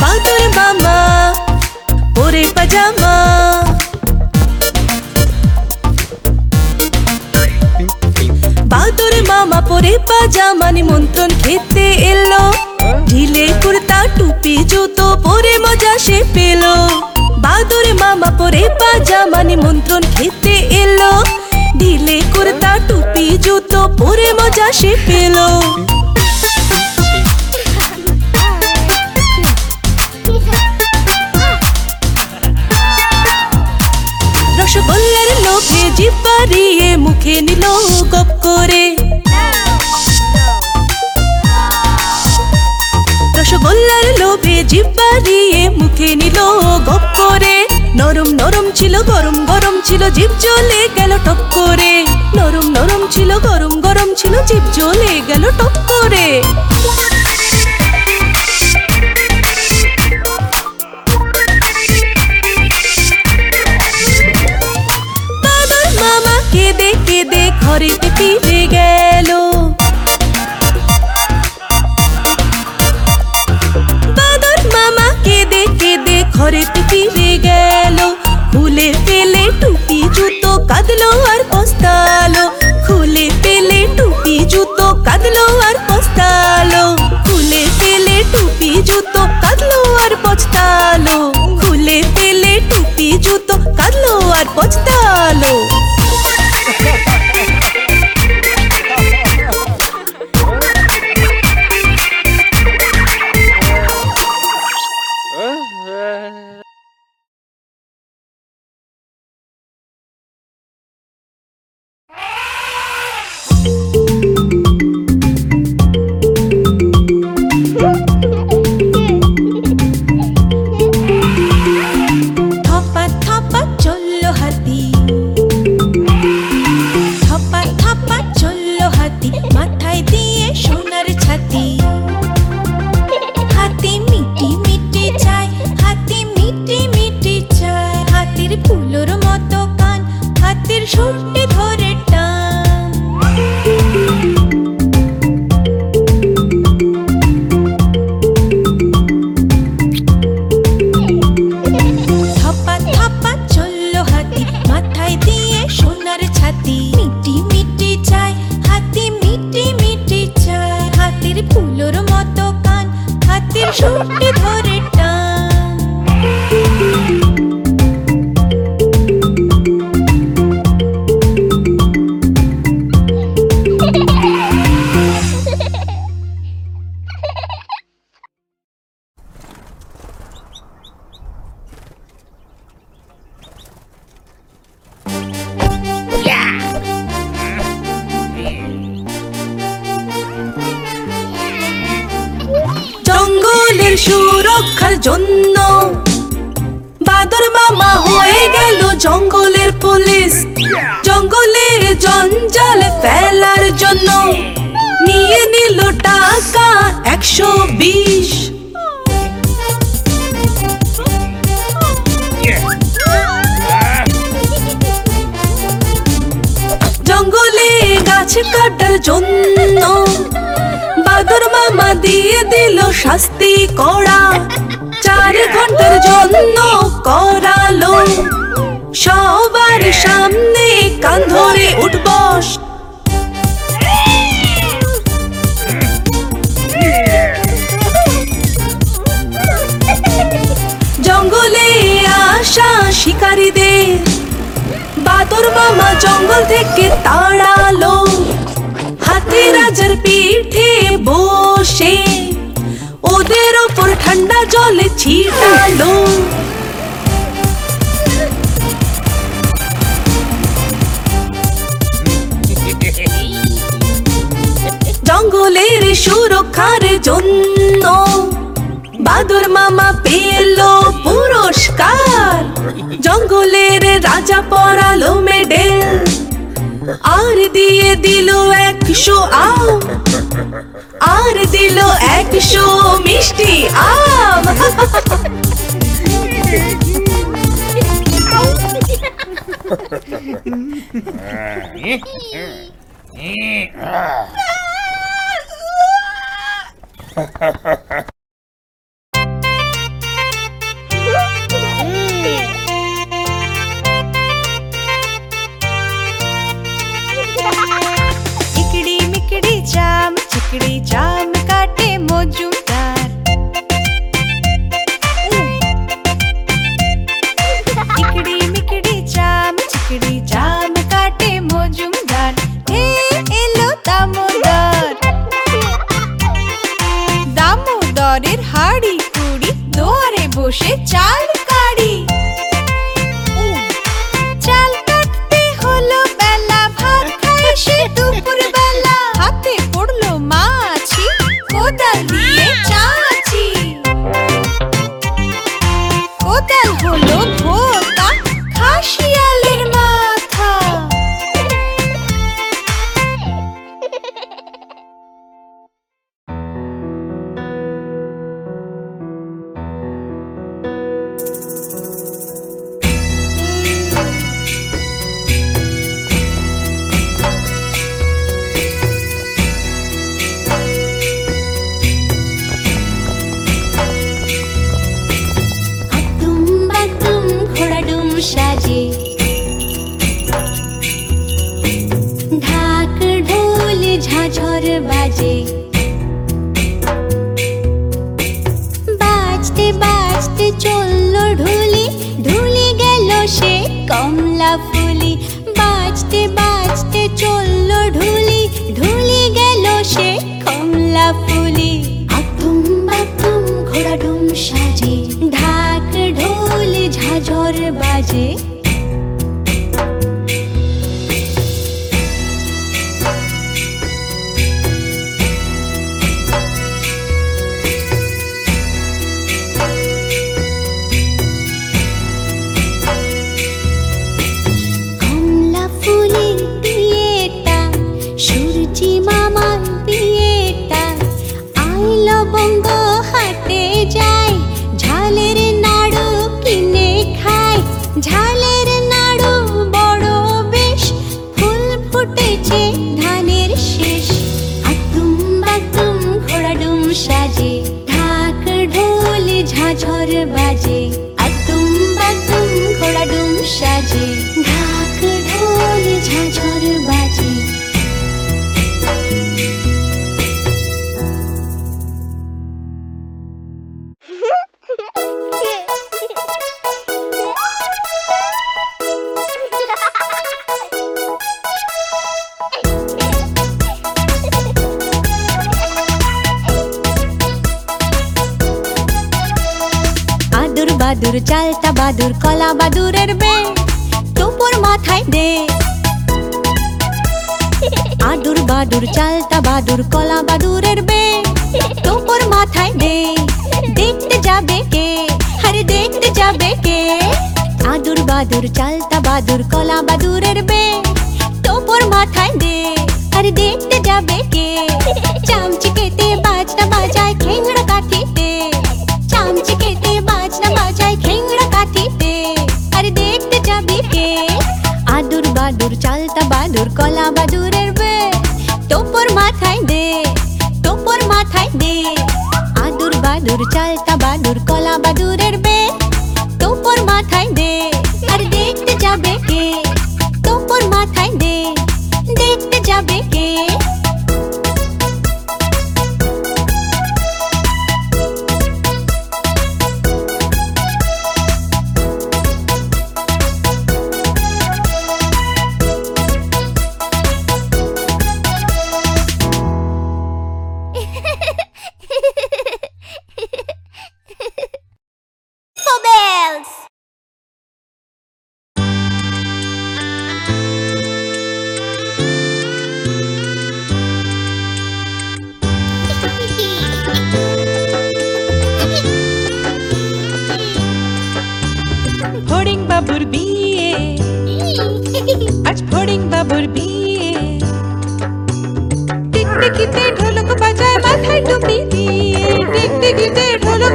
বাদুর মামা, ওরে পাজামা। বাদুর মামা পরে পাজামা নিমন্ত্রণ খেতে এলো। ঢিলে কুর্তা, টুপি, জুতো পরে মজা সে পেল। বাদুর মামা পরে পাজামা নিমন্ত্রণ খেতে এলো। ঢিলে কুর্তা, টুপি, জুতো, পরে মজা সে পেল। রসগোল্লার লোভে জিপারিয়ে মুখে নিল গপ করে। রসগোল্লার লোভে জিপারিয়ে মুখে নিল গপ করে। নরম নরম ছিল, গরম গরম ছিল, জিভ জ্বলে গেল টপ করে। নরম নরম ছিল, গরম গরম ছিল, জিভ জ্বলে গেল টপ করে। বাদর মামা, কেঁদে কেঁদে ঘরেতে ফিরে গেল। Hello. সুরক্ষার জন্য। বাদর মামা হয়ে গেল জঙ্গলের পুলিশ। জঙ্গলের জঞ্জাল ফেলার জন্য। নিয়ে নিল টাকা শাস্তি করা। চার ঘণ্টার জন্য করালো। সবার সামনে কান ধরে উঠবস জঙ্গলে আসা শিকারীদের। বাদর মামা জঙ্গল থেকে তাড়ালো। হাতে রাজার পিঠে বসে ওদের ওপর ঠান্ডা জলে ছিটালো। জঙ্গলের সুরক্ষার জন্য বাদর মামা পেল পুরস্কার। জঙ্গলের রাজা পরালো মেডেল, আর দিয়ে দিল একশো আম। আর দিল একশো মিষ্টি আম Ha ha ha. বাজতে বাজতে চলল ঢুলি ঢুলি গেল সে কমলা ফুলি। আতুম বাতুম ঘোড়াডুম সাজে। ঢাক ঢোল ঝাঝর বাজে। ঝাঝর বাজে। বাদুর চালটা বাদুর, কলা বাদুরের বে টুপুর মাথায় দে। আদুর বাদুর চালটা বাদুর, কলা বাদুরের বে টুপুর মাথায় দে। দেখতে যাবে কে? আরে দেখতে যাবে কে? আদুর বাদুর চালটা বাদুর, কলা বাদুরের বে টুপুর মাথায় দে। আরে দেখতে যাবে কে? চামচি কেটে বাজনা বাজায় খেংড়া চালতা, বাদুর কলা, বাদুরের বে। তোপর মাথায় দে তোপর মাথায় দে। আদুর, বাদুর চালতা, বাদুর কলা, বাদুরের বে। তোপর মাথায় দে, আর দেখতে যাবে কে? তোপর মাথায় দে, দেখতে যাবে কে?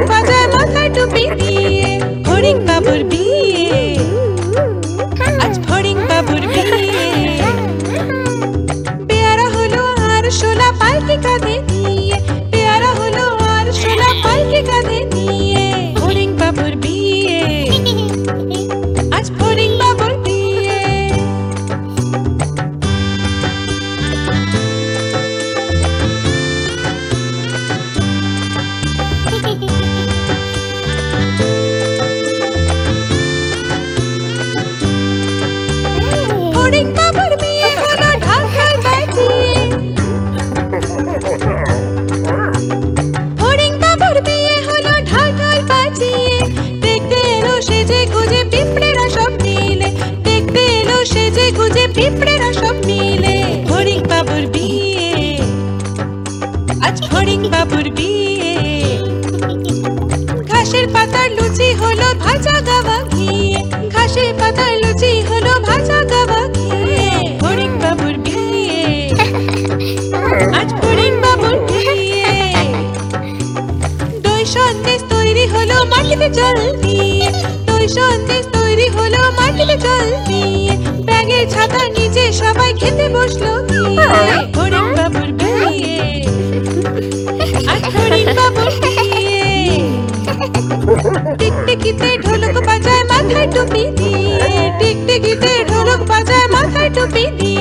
反正。মধুর ঘাসের পাতার লুচি হলো ভাজা গাওয়া ঘাসের পাতার লুচি হলো ভাজা গাওয়া আজ বাবুর তৈরি হলো মাটিতে জল দিয়ে। তৈরি ব্যাগের ছাতার নিচে সবাই খেতে বসল to be the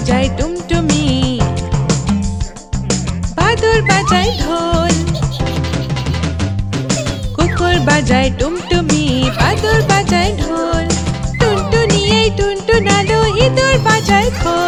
বাজায় টুমটুমি। বাদর বাজায় ঢোল। কুকুর বাজায় টুমটুমি। বাদর বাজায় ঢোল। টুনটুনি এই টুনটুন আলো ইঁদুর বাজায় খোল।